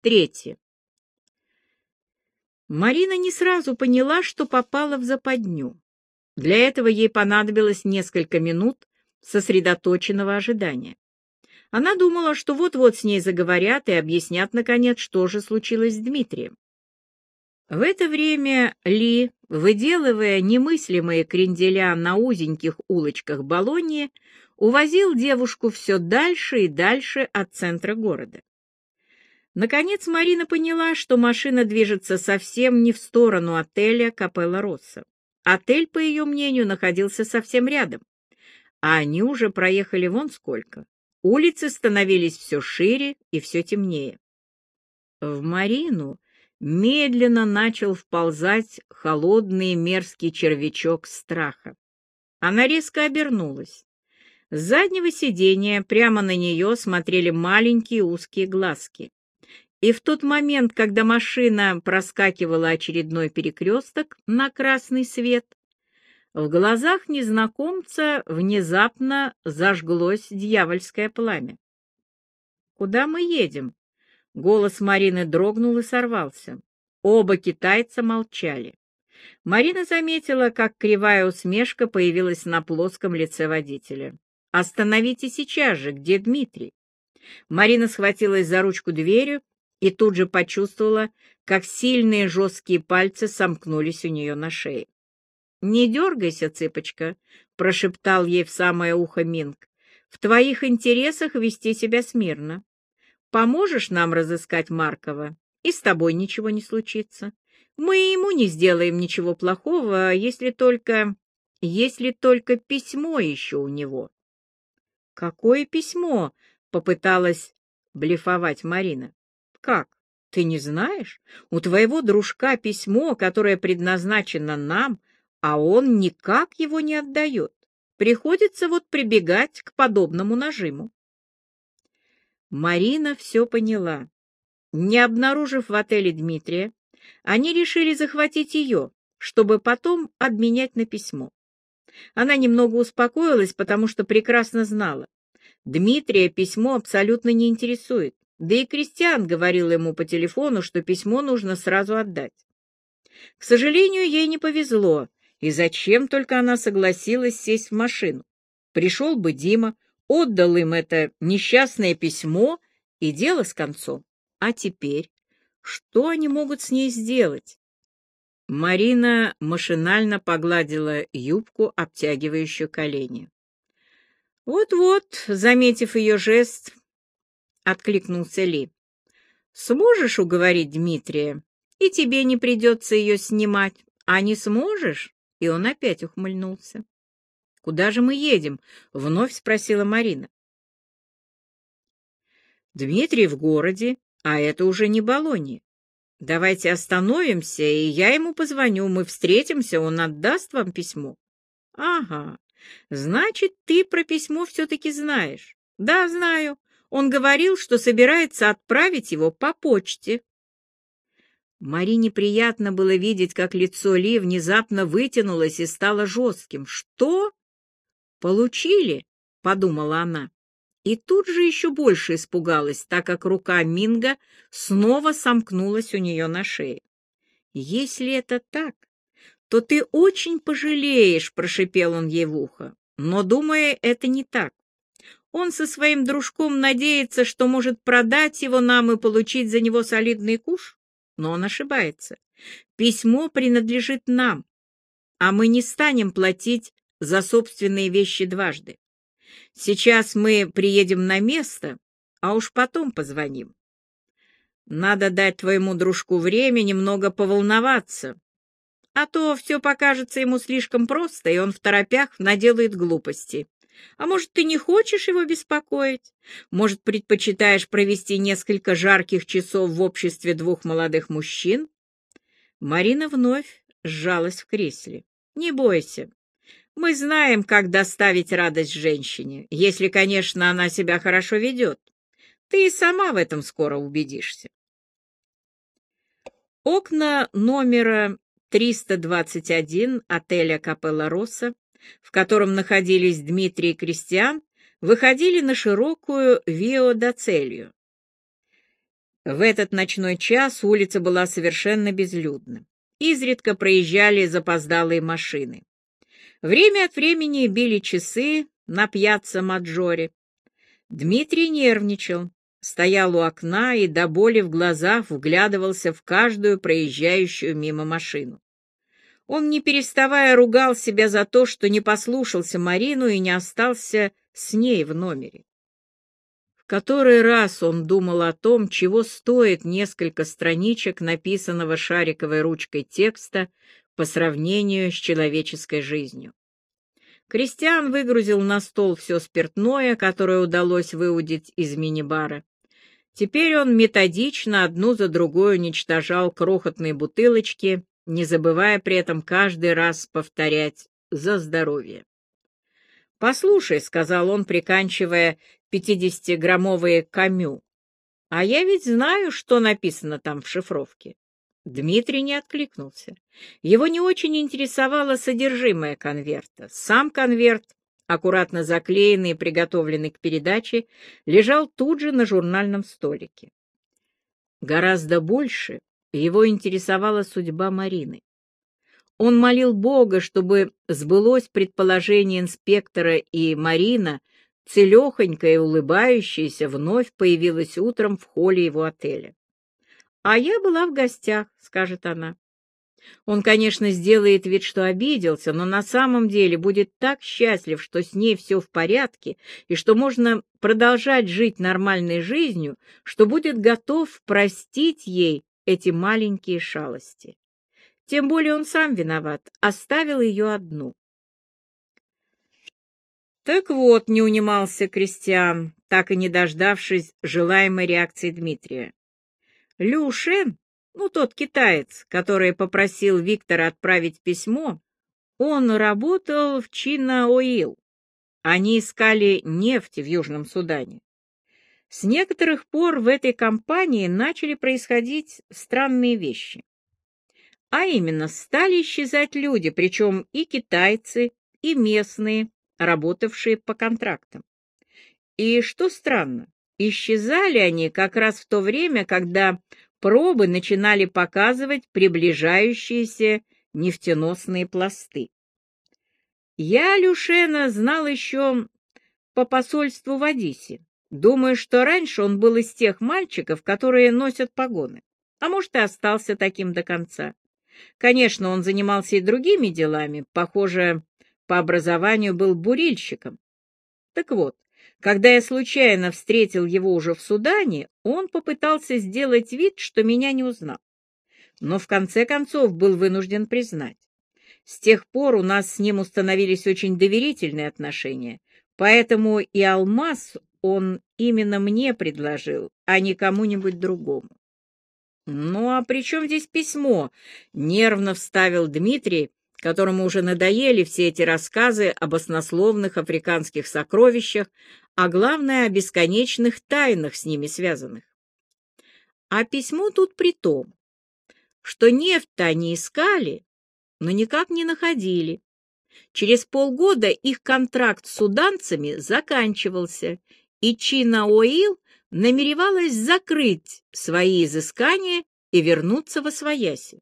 Третье. Марина не сразу поняла, что попала в западню. Для этого ей понадобилось несколько минут сосредоточенного ожидания. Она думала, что вот-вот с ней заговорят и объяснят, наконец, что же случилось с Дмитрием. В это время Ли, выделывая немыслимые кренделя на узеньких улочках Болоньи, увозил девушку все дальше и дальше от центра города. Наконец Марина поняла, что машина движется совсем не в сторону отеля Капелла Росса. Отель, по ее мнению, находился совсем рядом, а они уже проехали вон сколько. Улицы становились все шире и все темнее. В Марину медленно начал вползать холодный мерзкий червячок страха. Она резко обернулась. С заднего сиденья прямо на нее смотрели маленькие узкие глазки. И в тот момент, когда машина проскакивала очередной перекресток на красный свет, в глазах незнакомца внезапно зажглось дьявольское пламя. «Куда мы едем?» Голос Марины дрогнул и сорвался. Оба китайца молчали. Марина заметила, как кривая усмешка появилась на плоском лице водителя. «Остановите сейчас же! Где Дмитрий?» Марина схватилась за ручку дверью и тут же почувствовала, как сильные жесткие пальцы сомкнулись у нее на шее. «Не дергайся, цыпочка», — прошептал ей в самое ухо Минг. «В твоих интересах вести себя смирно. Поможешь нам разыскать Маркова, и с тобой ничего не случится. Мы ему не сделаем ничего плохого, если только... если только письмо еще у него». «Какое письмо?» — попыталась блефовать Марина. Как? Ты не знаешь? У твоего дружка письмо, которое предназначено нам, а он никак его не отдает. Приходится вот прибегать к подобному нажиму. Марина все поняла. Не обнаружив в отеле Дмитрия, они решили захватить ее, чтобы потом обменять на письмо. Она немного успокоилась, потому что прекрасно знала. Дмитрия письмо абсолютно не интересует. Да и Кристиан говорил ему по телефону, что письмо нужно сразу отдать. К сожалению, ей не повезло, и зачем только она согласилась сесть в машину. Пришел бы Дима, отдал им это несчастное письмо, и дело с концом. А теперь что они могут с ней сделать? Марина машинально погладила юбку, обтягивающую колени. Вот-вот, заметив ее жест, откликнулся Ли. Сможешь уговорить Дмитрия, и тебе не придется ее снимать, а не сможешь? И он опять ухмыльнулся. Куда же мы едем? Вновь спросила Марина. Дмитрий в городе, а это уже не Болонья. Давайте остановимся, и я ему позвоню. Мы встретимся, он отдаст вам письмо. Ага, значит, ты про письмо все-таки знаешь. Да, знаю. Он говорил, что собирается отправить его по почте. Марине приятно было видеть, как лицо Ли внезапно вытянулось и стало жестким. «Что? Получили?» — подумала она. И тут же еще больше испугалась, так как рука Минга снова сомкнулась у нее на шее. «Если это так, то ты очень пожалеешь», — прошипел он ей в ухо. «Но, думая, это не так. Он со своим дружком надеется, что может продать его нам и получить за него солидный куш, но он ошибается. Письмо принадлежит нам, а мы не станем платить за собственные вещи дважды. Сейчас мы приедем на место, а уж потом позвоним. Надо дать твоему дружку время немного поволноваться, а то все покажется ему слишком просто, и он в торопях наделает глупости. А может, ты не хочешь его беспокоить? Может, предпочитаешь провести несколько жарких часов в обществе двух молодых мужчин? Марина вновь сжалась в кресле. Не бойся. Мы знаем, как доставить радость женщине, если, конечно, она себя хорошо ведет. Ты и сама в этом скоро убедишься. Окна номера 321 отеля Капелла Росса в котором находились Дмитрий и Кристиан, выходили на широкую Вио-Доцелью. В этот ночной час улица была совершенно безлюдна. Изредка проезжали запоздалые машины. Время от времени били часы на пьяцца Маджоре. Дмитрий нервничал, стоял у окна и до боли в глазах вглядывался в каждую проезжающую мимо машину. Он, не переставая, ругал себя за то, что не послушался Марину и не остался с ней в номере. В который раз он думал о том, чего стоит несколько страничек написанного шариковой ручкой текста по сравнению с человеческой жизнью. Кристиан выгрузил на стол все спиртное, которое удалось выудить из мини-бара. Теперь он методично одну за другой уничтожал крохотные бутылочки, не забывая при этом каждый раз повторять «за здоровье». «Послушай», — сказал он, приканчивая пятидесятиграммовые камю, «а я ведь знаю, что написано там в шифровке». Дмитрий не откликнулся. Его не очень интересовало содержимое конверта. Сам конверт, аккуратно заклеенный и приготовленный к передаче, лежал тут же на журнальном столике. Гораздо больше его интересовала судьба Марины. Он молил Бога, чтобы сбылось предположение инспектора, и Марина, целехонькая и улыбающаяся, вновь появилась утром в холле его отеля. «А я была в гостях», — скажет она. Он, конечно, сделает вид, что обиделся, но на самом деле будет так счастлив, что с ней все в порядке и что можно продолжать жить нормальной жизнью, что будет готов простить ей эти маленькие шалости. Тем более он сам виноват, оставил ее одну. Так вот, не унимался Кристиан, так и не дождавшись желаемой реакции Дмитрия. Лю Шен, ну, тот китаец, который попросил Виктора отправить письмо, он работал в Чина-Оил. Они искали нефть в Южном Судане. С некоторых пор в этой компании начали происходить странные вещи. А именно, стали исчезать люди, причем и китайцы, и местные, работавшие по контрактам. И что странно, Исчезали они как раз в то время, когда пробы начинали показывать приближающиеся нефтеносные пласты. Я Люшена знал еще по посольству в Одессе. Думаю, что раньше он был из тех мальчиков, которые носят погоны. А может, и остался таким до конца. Конечно, он занимался и другими делами. Похоже, по образованию был бурильщиком. Так вот, когда я случайно встретил его уже в Судане, он попытался сделать вид, что меня не узнал. Но в конце концов был вынужден признать. С тех пор у нас с ним установились очень доверительные отношения, поэтому и алмаз он именно мне предложил, а не кому-нибудь другому. «Ну а при чем здесь письмо?» — нервно вставил Дмитрий, которому уже надоели все эти рассказы об оснословных африканских сокровищах, а главное, о бесконечных тайнах с ними связанных. А письмо тут при том, что нефть они искали, но никак не находили. Через полгода их контракт с суданцами заканчивался, и Чина Оил намеревалась закрыть свои изыскания и вернуться во свояси.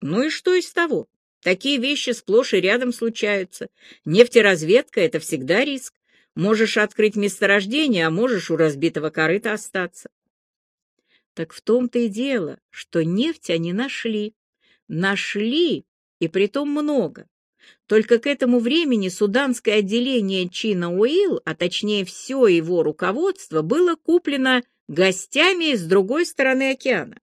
Ну и что из того? Такие вещи сплошь и рядом случаются. Нефтеразведка — это всегда риск. Можешь открыть месторождение, а можешь у разбитого корыта остаться. Так в том-то и дело, что нефть они нашли. Нашли, и притом много. Только к этому времени суданское отделение Чина Уилл, а точнее все его руководство, было куплено гостями с другой стороны океана.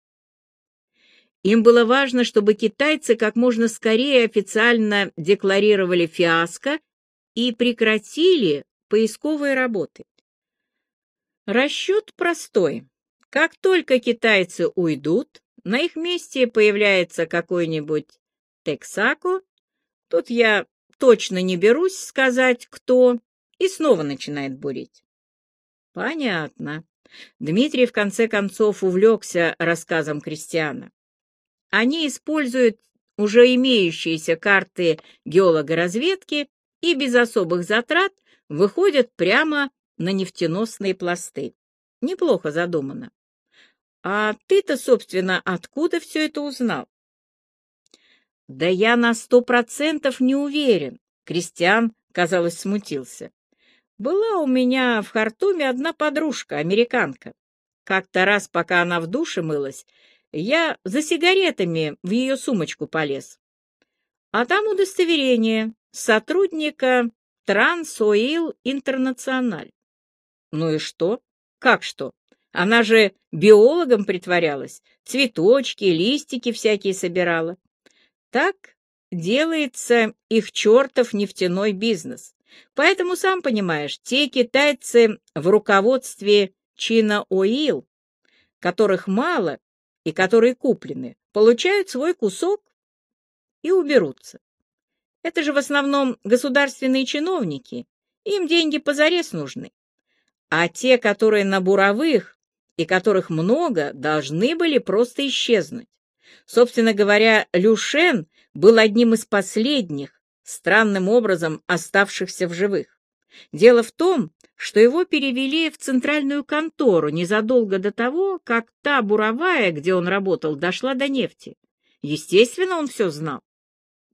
Им было важно, чтобы китайцы как можно скорее официально декларировали фиаско и прекратили поисковые работы. Расчет простой. Как только китайцы уйдут, на их месте появляется какой-нибудь Тексако, тут я точно не берусь сказать, кто, и снова начинает бурить. Понятно. Дмитрий в конце концов увлекся рассказом Кристиана. Они используют уже имеющиеся карты геологоразведки и без особых затрат выходят прямо на нефтеносные пласты. Неплохо задумано. А ты-то, собственно, откуда все это узнал? Да я на сто процентов не уверен. Кристиан, казалось, смутился. Была у меня в Хартуме одна подружка, американка. Как-то раз, пока она в душе мылась, я за сигаретами в ее сумочку полез. А там удостоверение сотрудника Трансоил Интернациональ. Ну и что? Как что? Она же биологом притворялась, цветочки, листики всякие собирала. Так делается их чертов нефтяной бизнес. Поэтому, сам понимаешь, те китайцы в руководстве Чина Оил, которых мало и которые куплены, получают свой кусок и уберутся. Это же в основном государственные чиновники, им деньги позарез нужны. А те, которые на буровых и которых много, должны были просто исчезнуть. Собственно говоря, Люшен был одним из последних, странным образом оставшихся в живых. Дело в том, что его перевели в центральную контору незадолго до того, как та буровая, где он работал, дошла до нефти. Естественно, он все знал.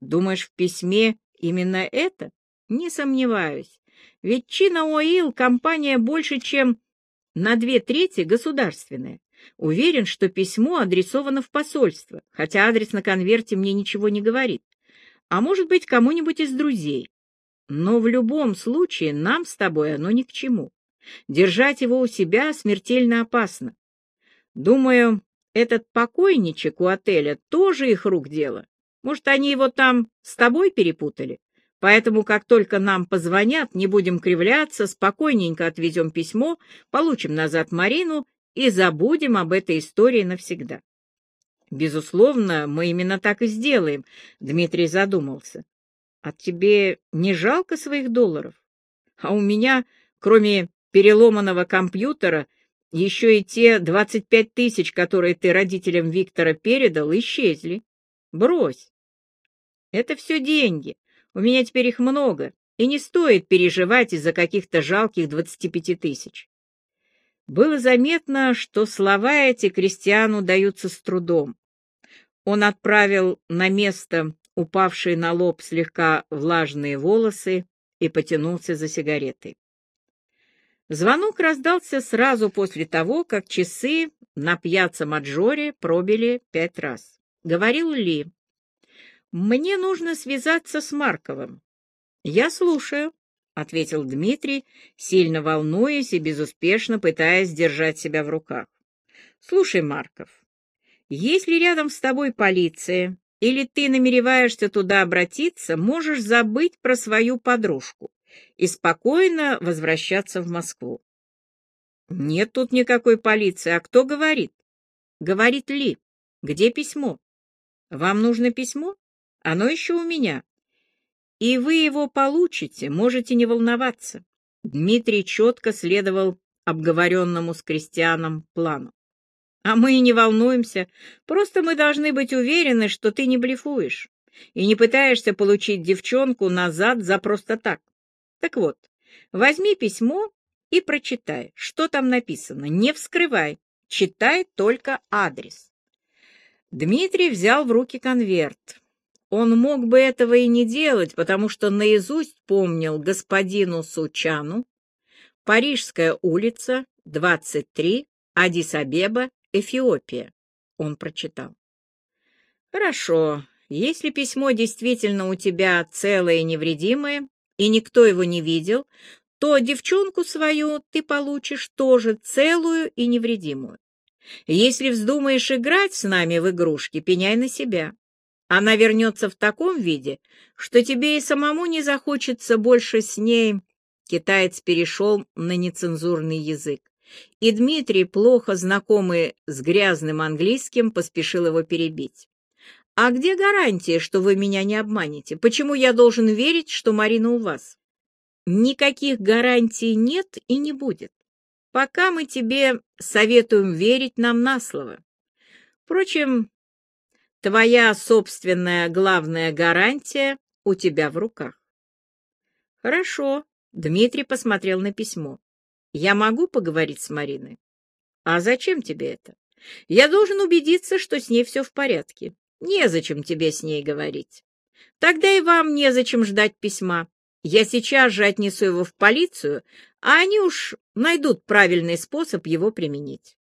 Думаешь, в письме именно это? Не сомневаюсь. Ведь Чина Оил — компания больше, чем на две трети государственная. Уверен, что письмо адресовано в посольство, хотя адрес на конверте мне ничего не говорит. А может быть, кому-нибудь из друзей. Но в любом случае нам с тобой оно ни к чему. Держать его у себя смертельно опасно. Думаю, этот покойничек у отеля тоже их рук дело. Может, они его там с тобой перепутали? Поэтому, как только нам позвонят, не будем кривляться, спокойненько отвезем письмо, получим назад Марину и забудем об этой истории навсегда. Безусловно, мы именно так и сделаем, Дмитрий задумался. А тебе не жалко своих долларов? А у меня, кроме переломанного компьютера, еще и те двадцать пять тысяч, которые ты родителям Виктора передал, исчезли. Брось. Это все деньги. У меня теперь их много, и не стоит переживать из-за каких-то жалких двадцати пяти тысяч. Было заметно, что слова эти крестьяну даются с трудом. Он отправил на место упавшие на лоб слегка влажные волосы и потянулся за сигаретой. Звонок раздался сразу после того, как часы на пьяцца Маджоре пробили пять раз. Говорил Ли. «Мне нужно связаться с Марковым». «Я слушаю», — ответил Дмитрий, сильно волнуясь и безуспешно пытаясь держать себя в руках. «Слушай, Марков, если рядом с тобой полиция, или ты намереваешься туда обратиться, можешь забыть про свою подружку и спокойно возвращаться в Москву. Нет тут никакой полиции. А кто говорит? Говорит Ли. Где письмо? Вам нужно письмо? Оно еще у меня. И вы его получите, можете не волноваться. Дмитрий четко следовал обговоренному с крестьяном плану. А мы и не волнуемся, просто мы должны быть уверены, что ты не блефуешь и не пытаешься получить девчонку назад за просто так. Так вот, возьми письмо и прочитай, что там написано. Не вскрывай, читай только адрес. Дмитрий взял в руки конверт. Он мог бы этого и не делать, потому что наизусть помнил господину Сучану, Парижская улица, 23, Адис-Абеба, Эфиопия. Он прочитал. Хорошо, если письмо действительно у тебя целое и невредимое, и никто его не видел, то девчонку свою ты получишь тоже целую и невредимую. Если вздумаешь играть с нами в игрушки, пеняй на себя. Она вернется в таком виде, что тебе и самому не захочется больше с ней. Китаец перешел на нецензурный язык и Дмитрий, плохо знакомый с грязным английским, поспешил его перебить. «А где гарантия, что вы меня не обманете? Почему я должен верить, что Марина у вас?» «Никаких гарантий нет и не будет. Пока мы тебе советуем верить нам на слово. Впрочем, твоя собственная главная гарантия у тебя в руках». «Хорошо», — Дмитрий посмотрел на письмо. Я могу поговорить с Мариной? А зачем тебе это? Я должен убедиться, что с ней все в порядке. Незачем тебе с ней говорить. Тогда и вам незачем ждать письма. Я сейчас же отнесу его в полицию, а они уж найдут правильный способ его применить.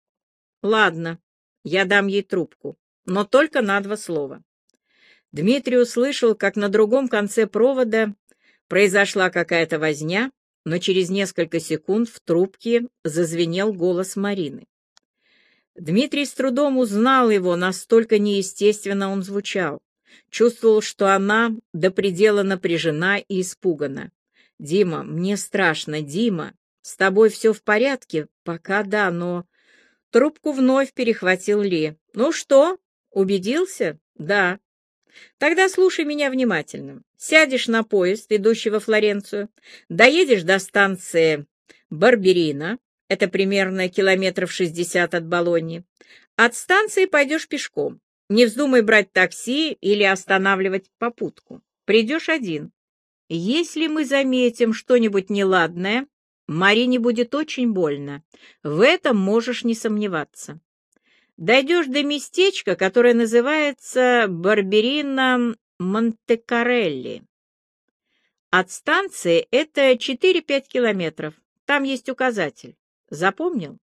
Ладно, я дам ей трубку, но только на два слова. Дмитрий услышал, как на другом конце провода произошла какая-то возня, но через несколько секунд в трубке зазвенел голос Марины. Дмитрий с трудом узнал его, настолько неестественно он звучал. Чувствовал, что она до предела напряжена и испугана. «Дима, мне страшно, Дима. С тобой все в порядке?» «Пока да, но...» Трубку вновь перехватил Ли. «Ну что, убедился?» «Да». «Тогда слушай меня внимательно. Сядешь на поезд, идущий во Флоренцию, доедешь до станции Барберина, это примерно километров шестьдесят от Болоньи. От станции пойдешь пешком. Не вздумай брать такси или останавливать попутку. Придешь один. Если мы заметим что-нибудь неладное, Марине будет очень больно. В этом можешь не сомневаться. Дойдешь до местечка, которое называется Барберина Монтекарелли. От станции это 4-5 километров. Там есть указатель. Запомнил?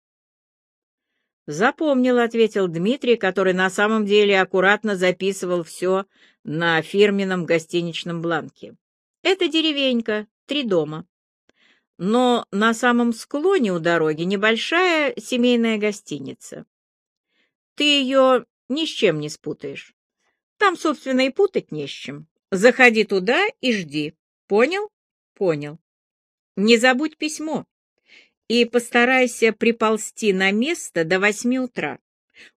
«Запомнил», — ответил Дмитрий, который на самом деле аккуратно записывал все на фирменном гостиничном бланке. «Это деревенька, три дома. Но на самом склоне у дороги небольшая семейная гостиница. Ты ее ни с чем не спутаешь. Там, собственно, и путать не с чем. Заходи туда и жди. Понял? Понял. Не забудь письмо и постарайся приползти на место до восьми утра.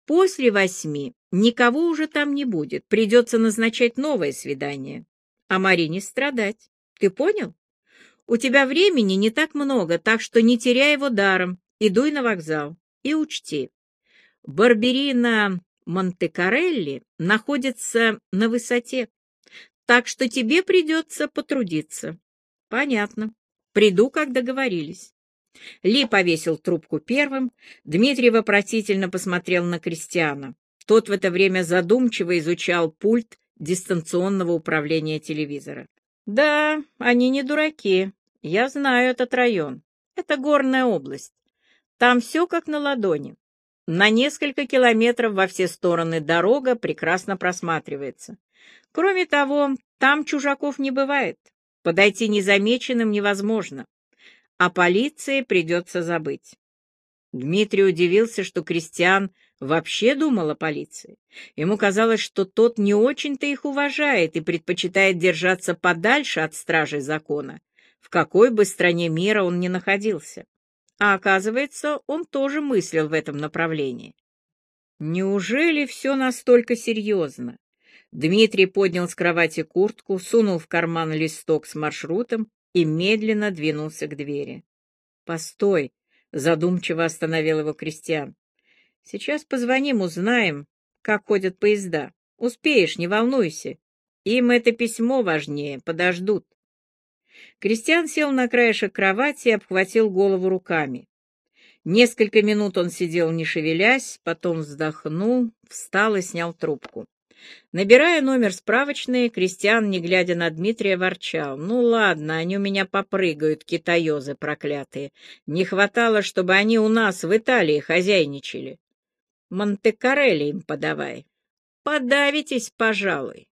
После восьми никого уже там не будет, придется назначать новое свидание. А Марине страдать. Ты понял? У тебя времени не так много, так что не теряй его даром и дуй на вокзал. И учти, Барберина Монте-Карелли находится на высоте, так что тебе придется потрудиться. Понятно. Приду, как договорились. Ли повесил трубку первым. Дмитрий вопросительно посмотрел на Кристиана. Тот в это время задумчиво изучал пульт дистанционного управления телевизора. «Да, они не дураки. Я знаю этот район. Это горная область. Там все как на ладони. На несколько километров во все стороны дорога прекрасно просматривается. Кроме того, там чужаков не бывает. Подойти незамеченным невозможно о полиции придется забыть. Дмитрий удивился, что Кристиан вообще думал о полиции. Ему казалось, что тот не очень-то их уважает и предпочитает держаться подальше от стражей закона, в какой бы стране мира он ни находился. А оказывается, он тоже мыслил в этом направлении. Неужели все настолько серьезно? Дмитрий поднял с кровати куртку, сунул в карман листок с маршрутом и медленно двинулся к двери. «Постой!» — задумчиво остановил его Кристиан. «Сейчас позвоним, узнаем, как ходят поезда. Успеешь, не волнуйся. Им это письмо важнее, подождут». Кристиан сел на краешек кровати и обхватил голову руками. Несколько минут он сидел, не шевелясь, потом вздохнул, встал и снял трубку. Набирая номер справочной, Кристиан, не глядя на Дмитрия, ворчал. «Ну ладно, они у меня попрыгают, китаёзы проклятые. Не хватало, чтобы они у нас в Италии хозяйничали. Монте-Карелли им подавай. Подавитесь, пожалуй».